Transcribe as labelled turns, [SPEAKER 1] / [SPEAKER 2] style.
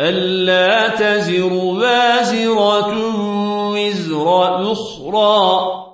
[SPEAKER 1] ألا تزر بازرة وزر أخرى